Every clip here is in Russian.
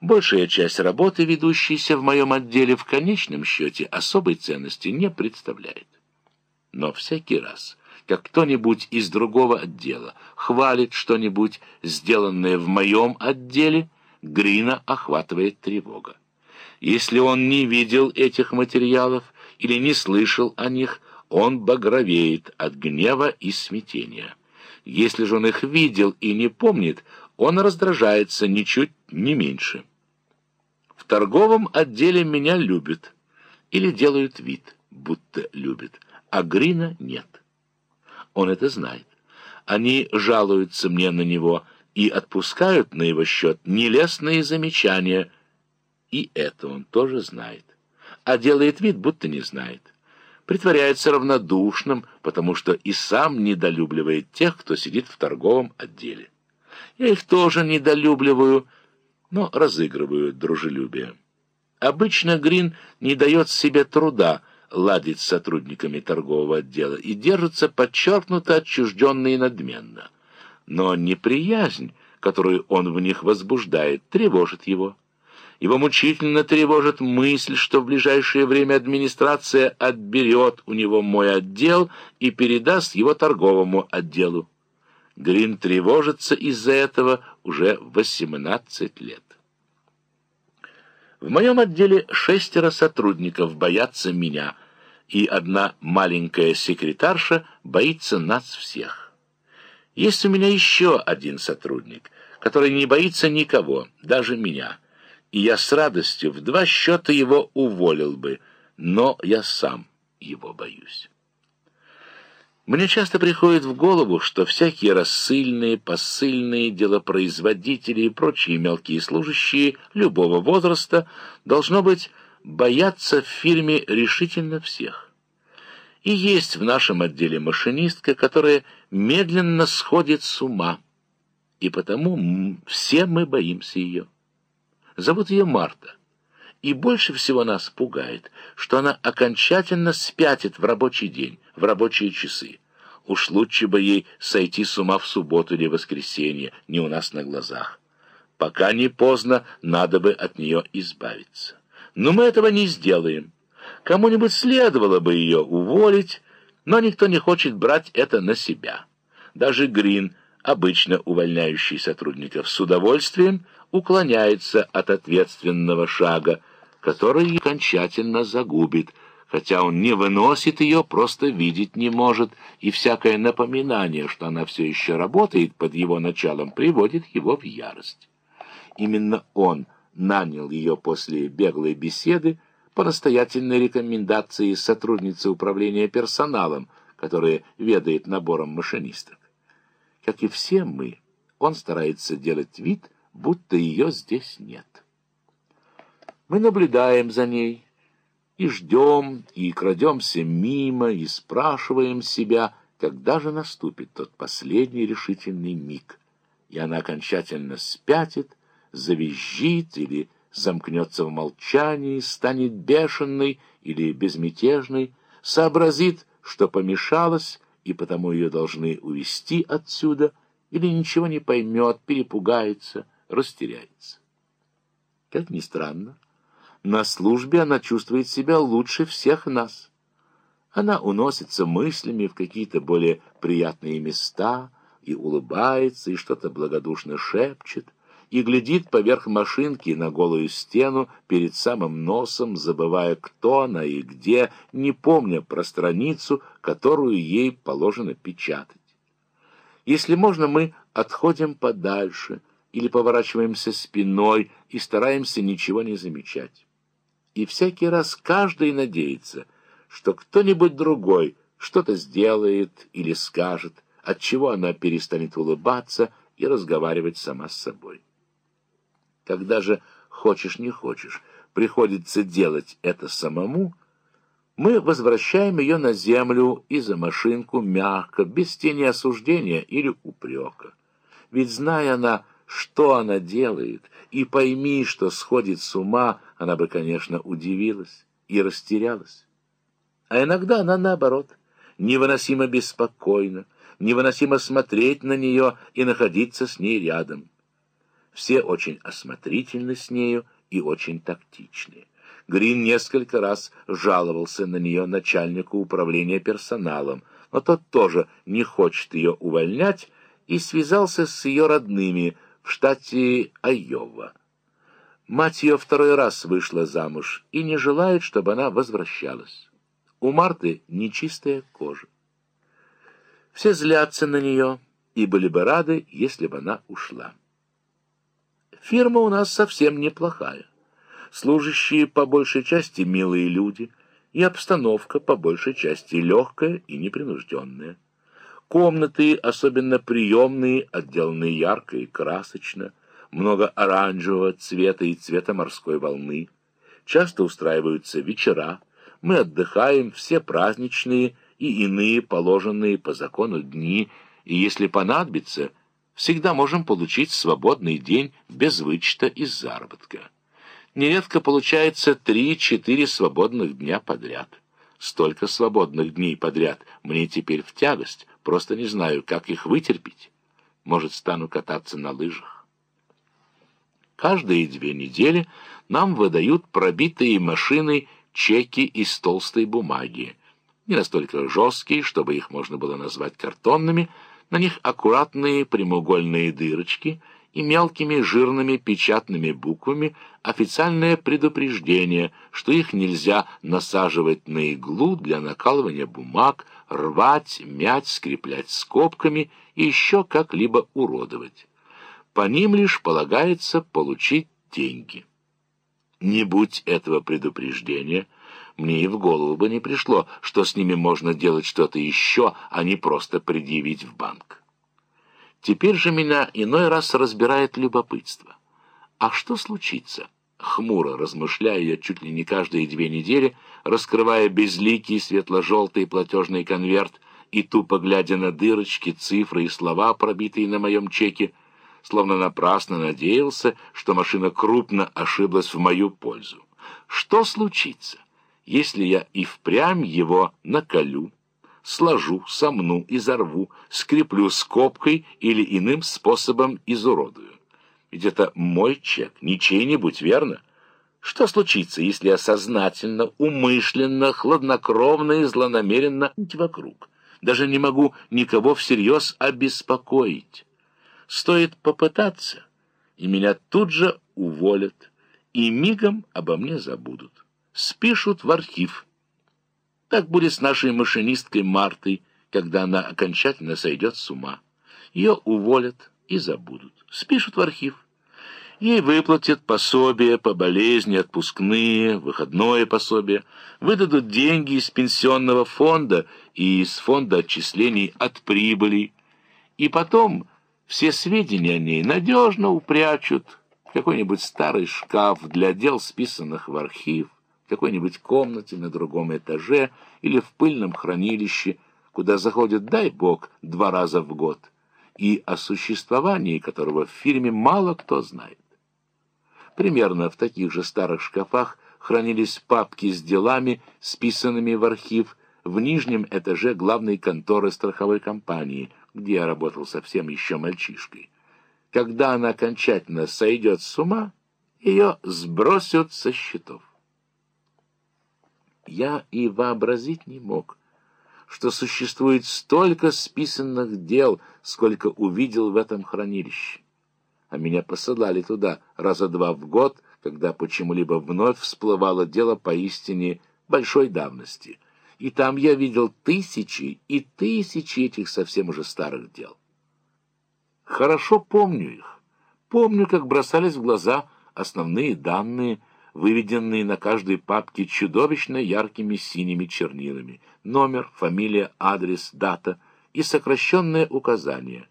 Большая часть работы, ведущейся в моем отделе, в конечном счете особой ценности не представляет. Но всякий раз, как кто-нибудь из другого отдела хвалит что-нибудь, сделанное в моем отделе, Грина охватывает тревога. Если он не видел этих материалов или не слышал о них, он багровеет от гнева и смятения. Если же он их видел и не помнит, он раздражается ничуть не меньше. Торговом отделе меня любят или делают вид, будто любят, а Грина нет. Он это знает. Они жалуются мне на него и отпускают на его счет нелестные замечания, и это он тоже знает, а делает вид, будто не знает притворяется равнодушным, потому что и сам недолюбливает тех, кто сидит в торговом отделе. Я их тоже недолюбливаю, но разыгрываю дружелюбие. Обычно Грин не дает себе труда ладить с сотрудниками торгового отдела и держится подчеркнуто отчужденно и надменно. Но неприязнь, которую он в них возбуждает, тревожит его. Его мучительно тревожит мысль, что в ближайшее время администрация отберет у него мой отдел и передаст его торговому отделу. Грин тревожится из-за этого уже 18 лет. В моем отделе шестеро сотрудников боятся меня, и одна маленькая секретарша боится нас всех. Есть у меня еще один сотрудник, который не боится никого, даже меня — и я с радостью в два счета его уволил бы, но я сам его боюсь. Мне часто приходит в голову, что всякие рассыльные, посыльные, делопроизводители и прочие мелкие служащие любого возраста должно быть бояться в фирме решительно всех. И есть в нашем отделе машинистка, которая медленно сходит с ума, и потому все мы боимся ее. Зовут ее Марта. И больше всего нас пугает, что она окончательно спятит в рабочий день, в рабочие часы. Уж лучше бы ей сойти с ума в субботу или воскресенье, не у нас на глазах. Пока не поздно, надо бы от нее избавиться. Но мы этого не сделаем. Кому-нибудь следовало бы ее уволить, но никто не хочет брать это на себя. Даже Грин, обычно увольняющий сотрудников с удовольствием, уклоняется от ответственного шага, который окончательно загубит, хотя он не выносит ее, просто видеть не может, и всякое напоминание, что она все еще работает под его началом, приводит его в ярость. Именно он нанял ее после беглой беседы по настоятельной рекомендации сотрудницы управления персоналом, которая ведает набором машинисток. Как и все мы, он старается делать вид, будто ее здесь нет. Мы наблюдаем за ней и ждем, и крадемся мимо, и спрашиваем себя, когда же наступит тот последний решительный миг, и она окончательно спятит, завизжит или замкнется в молчании, станет бешеной или безмятежной, сообразит, что помешалась, и потому ее должны увести отсюда, или ничего не поймет, перепугается, растеряется. Как ни странно, на службе она чувствует себя лучше всех нас. Она уносится мыслями в какие-то более приятные места и улыбается, и что-то благодушно шепчет, и глядит поверх машинки на голую стену перед самым носом, забывая, кто она и где, не помня про страницу, которую ей положено печатать. Если можно, мы отходим подальше — или поворачиваемся спиной и стараемся ничего не замечать. И всякий раз каждый надеется, что кто-нибудь другой что-то сделает или скажет, от чего она перестанет улыбаться и разговаривать сама с собой. Когда же хочешь не хочешь, приходится делать это самому, мы возвращаем ее на землю и за машинку мягко, без тени осуждения или упрека. Ведь, зная она, что она делает, и пойми, что сходит с ума, она бы, конечно, удивилась и растерялась. А иногда она, наоборот, невыносимо беспокойна, невыносимо смотреть на нее и находиться с ней рядом. Все очень осмотрительны с нею и очень тактичны. Грин несколько раз жаловался на нее начальнику управления персоналом, но тот тоже не хочет ее увольнять и связался с ее родными в штате Айова. Мать ее второй раз вышла замуж и не желает, чтобы она возвращалась. У Марты нечистая кожа. Все злятся на нее и были бы рады, если бы она ушла. Фирма у нас совсем неплохая. Служащие по большей части милые люди, и обстановка по большей части легкая и непринужденная. Комнаты, особенно приемные, отделаны ярко и красочно, много оранжевого цвета и цвета морской волны. Часто устраиваются вечера, мы отдыхаем все праздничные и иные положенные по закону дни, и если понадобится, всегда можем получить свободный день без вычета из заработка. Нередко получается три-четыре свободных дня подряд. Столько свободных дней подряд мне теперь в тягость, просто не знаю, как их вытерпеть. Может, стану кататься на лыжах. Каждые две недели нам выдают пробитые машины чеки из толстой бумаги. Не настолько жесткие, чтобы их можно было назвать картонными, на них аккуратные прямоугольные дырочки — и мелкими жирными печатными буквами официальное предупреждение, что их нельзя насаживать на иглу для накалывания бумаг, рвать, мять, скреплять скобками и еще как-либо уродовать. По ним лишь полагается получить деньги. Не будь этого предупреждения, мне и в голову бы не пришло, что с ними можно делать что-то еще, а не просто предъявить в банк. Теперь же меня иной раз разбирает любопытство. А что случится? Хмуро размышляя я чуть ли не каждые две недели, раскрывая безликий светло-желтый платежный конверт и тупо глядя на дырочки, цифры и слова, пробитые на моем чеке, словно напрасно надеялся, что машина крупно ошиблась в мою пользу. Что случится, если я и впрямь его наколю? Сложу, сомну, изорву, скреплю скобкой или иным способом изуродую. Ведь это мой чек, не чей-нибудь, верно? Что случится, если я сознательно, умышленно, хладнокровно и злонамеренно вокруг? Даже не могу никого всерьез обеспокоить. Стоит попытаться, и меня тут же уволят, и мигом обо мне забудут. Спишут в архив. Так будет с нашей машинисткой Мартой, когда она окончательно сойдет с ума. Ее уволят и забудут, спишут в архив. Ей выплатят пособие по болезни, отпускные, выходное пособие, выдадут деньги из пенсионного фонда и из фонда отчислений от прибыли. И потом все сведения о ней надежно упрячут в какой-нибудь старый шкаф для дел, списанных в архив какой-нибудь комнате на другом этаже или в пыльном хранилище, куда заходит, дай бог, два раза в год, и о существовании которого в фирме мало кто знает. Примерно в таких же старых шкафах хранились папки с делами, списанными в архив в нижнем этаже главной конторы страховой компании, где я работал совсем еще мальчишкой. Когда она окончательно сойдет с ума, ее сбросят со счетов я и вообразить не мог, что существует столько списанных дел, сколько увидел в этом хранилище. А меня посылали туда раза два в год, когда почему-либо вновь всплывало дело поистине большой давности. И там я видел тысячи и тысячи этих совсем уже старых дел. Хорошо помню их. Помню, как бросались в глаза основные данные, выведенные на каждой папке чудовищно яркими синими чернилами, номер, фамилия, адрес, дата и сокращенное указание.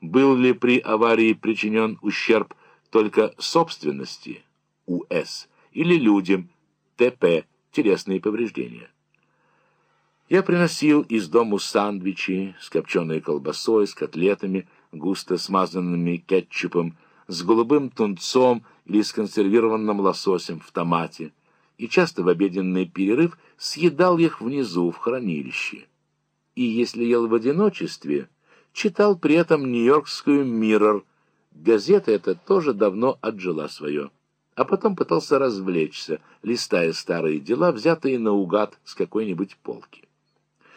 Был ли при аварии причинен ущерб только собственности, УС, или людям, ТП, телесные повреждения. Я приносил из дому сандвичи с копченой колбасой, с котлетами, густо смазанными кетчупом, с голубым тунцом или с консервированным лососем в томате, и часто в обеденный перерыв съедал их внизу в хранилище. И если ел в одиночестве, читал при этом нью-йоркскую «Миррор», газета эта тоже давно отжила свое. А потом пытался развлечься, листая старые дела, взятые наугад с какой-нибудь полки.